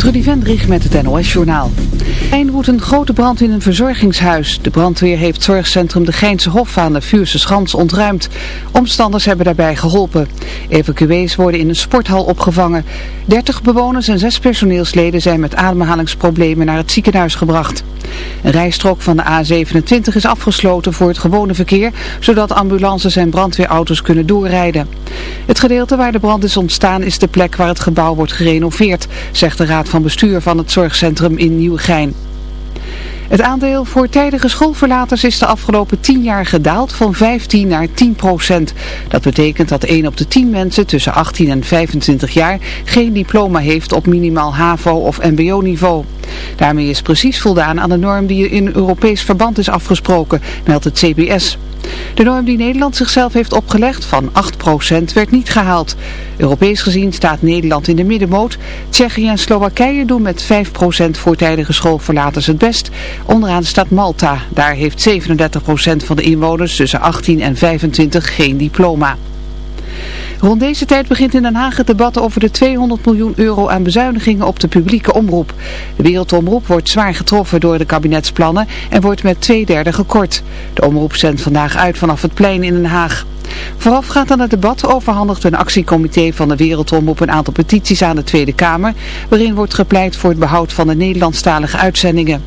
Trudy Vendrich met het NOS-journaal. Woedt een grote brand in een verzorgingshuis. De brandweer heeft zorgcentrum De Geinse Hof aan de Vuurse Schans ontruimd. Omstanders hebben daarbij geholpen. Evacuees worden in een sporthal opgevangen. 30 bewoners en 6 personeelsleden zijn met ademhalingsproblemen naar het ziekenhuis gebracht. Een rijstrook van de A27 is afgesloten voor het gewone verkeer, zodat ambulances en brandweerauto's kunnen doorrijden. Het gedeelte waar de brand is ontstaan is de plek waar het gebouw wordt gerenoveerd, zegt de raad van bestuur van het zorgcentrum in Nieuwegein. Het aandeel voortijdige schoolverlaters is de afgelopen 10 jaar gedaald van 15 naar 10 procent. Dat betekent dat 1 op de 10 mensen tussen 18 en 25 jaar geen diploma heeft op minimaal HAVO of mbo-niveau. Daarmee is precies voldaan aan de norm die in Europees verband is afgesproken, meldt het CBS. De norm die Nederland zichzelf heeft opgelegd van 8% werd niet gehaald. Europees gezien staat Nederland in de middenmoot. Tsjechië en Slowakije doen met 5% voortijdige schoolverlaters het best. Onderaan staat Malta. Daar heeft 37% van de inwoners tussen 18 en 25 geen diploma. Rond deze tijd begint in Den Haag het debat over de 200 miljoen euro aan bezuinigingen op de publieke omroep. De wereldomroep wordt zwaar getroffen door de kabinetsplannen en wordt met twee derde gekort. De omroep zendt vandaag uit vanaf het plein in Den Haag. Voorafgaand aan het debat overhandigt een actiecomité van de Wereldomroep een aantal petities aan de Tweede Kamer, waarin wordt gepleit voor het behoud van de Nederlandstalige uitzendingen.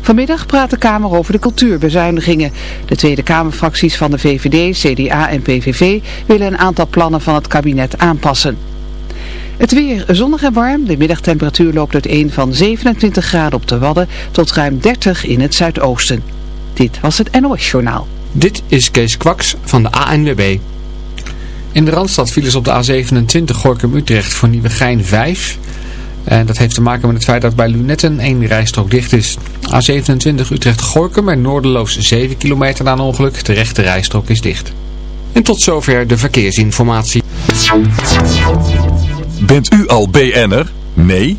Vanmiddag praat de Kamer over de cultuurbezuinigingen. De Tweede Kamerfracties van de VVD, CDA en PVV willen een aantal plannen van het kabinet aanpassen. Het weer zonnig en warm. De middagtemperatuur loopt uiteen van 27 graden op de Wadden tot ruim 30 in het zuidoosten. Dit was het NOS Journaal. Dit is Kees Kwaks van de ANWB. In de Randstad vielen ze op de A27 Gorkum-Utrecht voor Nieuwegein 5... En dat heeft te maken met het feit dat bij Lunetten één rijstrook dicht is. A27 Utrecht-Gorkum en Noorderloos 7 kilometer na een ongeluk. De rechte rijstrook is dicht. En tot zover de verkeersinformatie. Bent u al BN'er? Nee?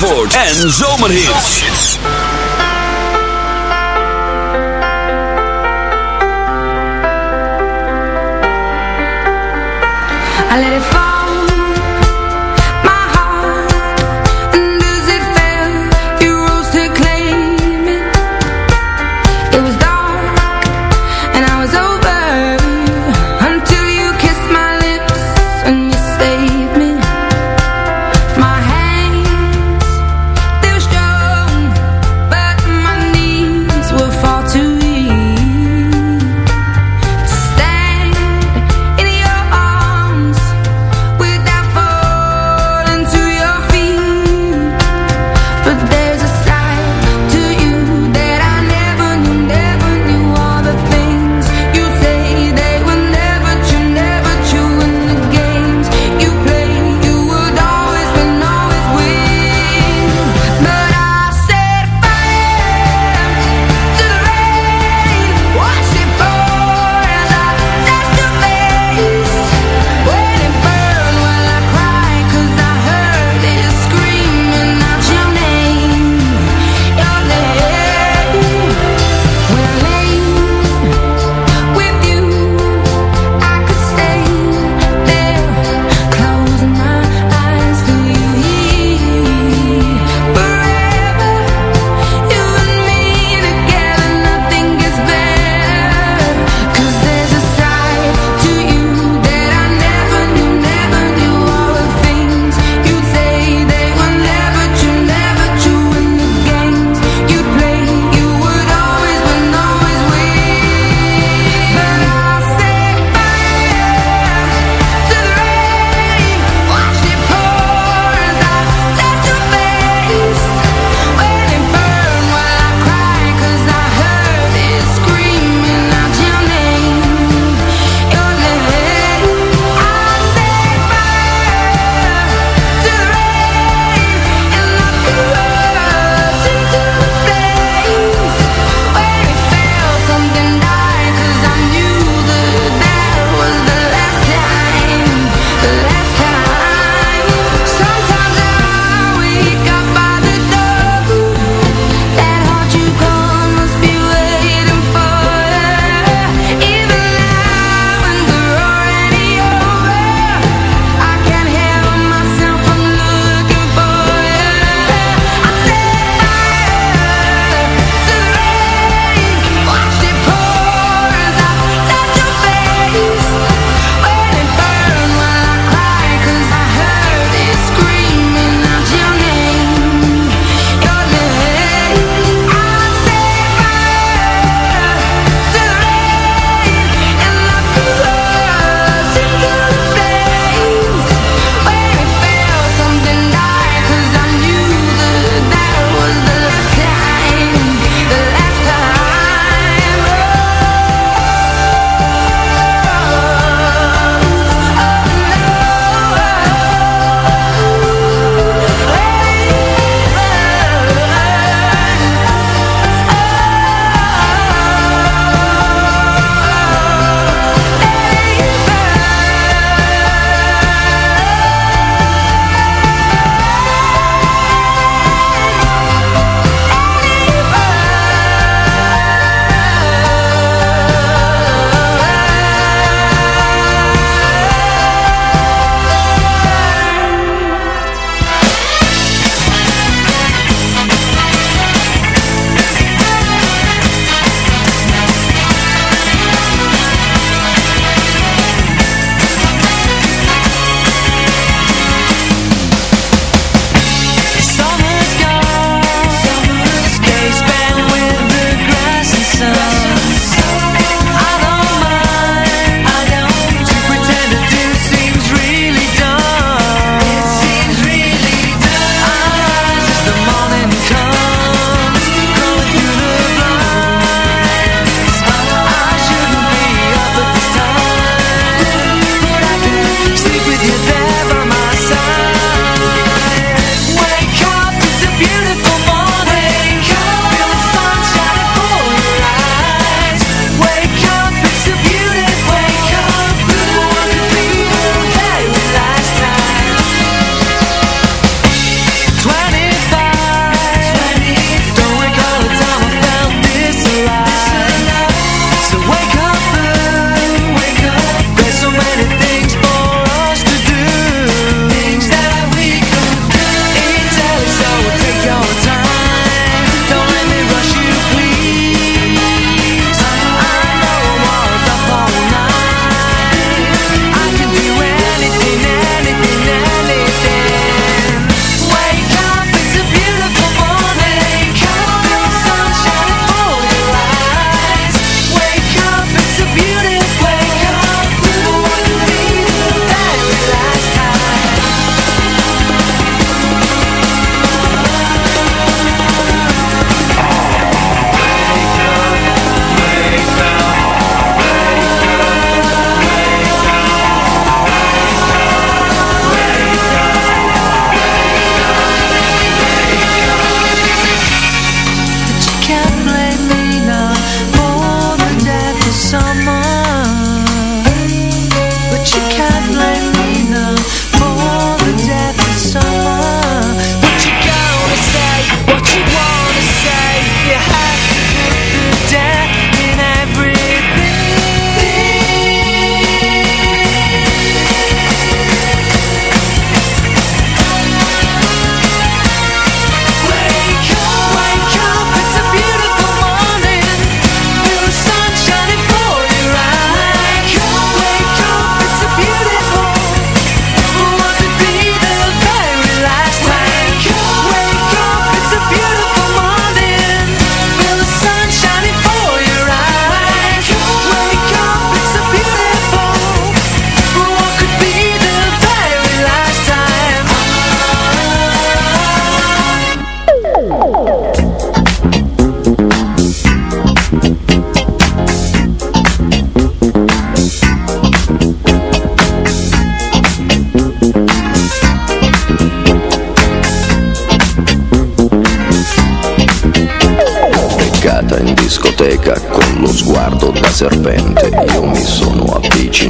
En Zomerhits.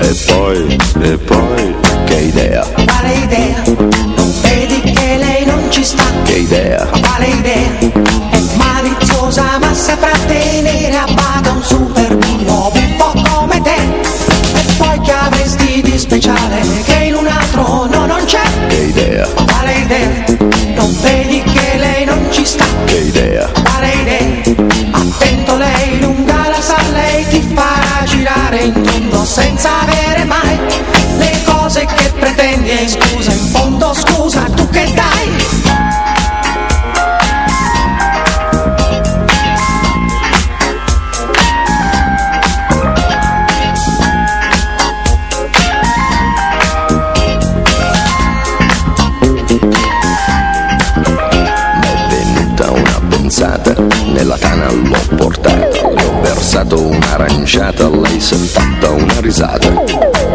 E poi, e poi, che idea, Quale idea? Vedi che lei non ci sta? che idea Quale idea? È maliziosa ma saprà tenere a bada scusa, in fondo scusa, tu che dai? Nella tana l'ho portata ho versato un'aranciata, lei si è fatta una risata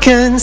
can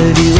with you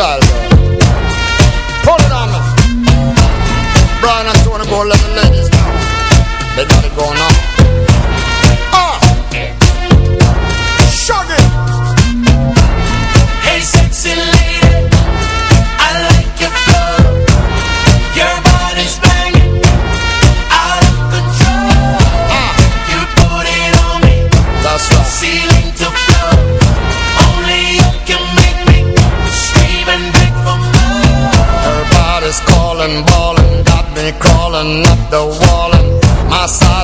girl. Pull it on me. Brian and Tony go let the ladies know. They got it going on.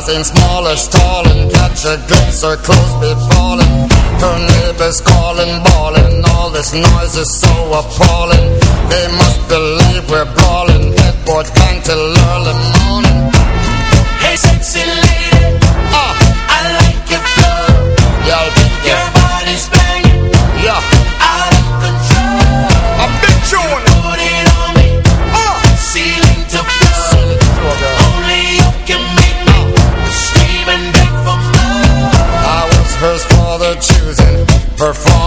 My size ain't small or stalling. Catch a glimpse, her clothes be falling. Her neighbors calling, bawling. All this noise is so appalling. They must believe we're brawling. Headboard bang till early morning. Hey, sexy lady, Ah, I like your flow. yeah, Your body's banging, yeah.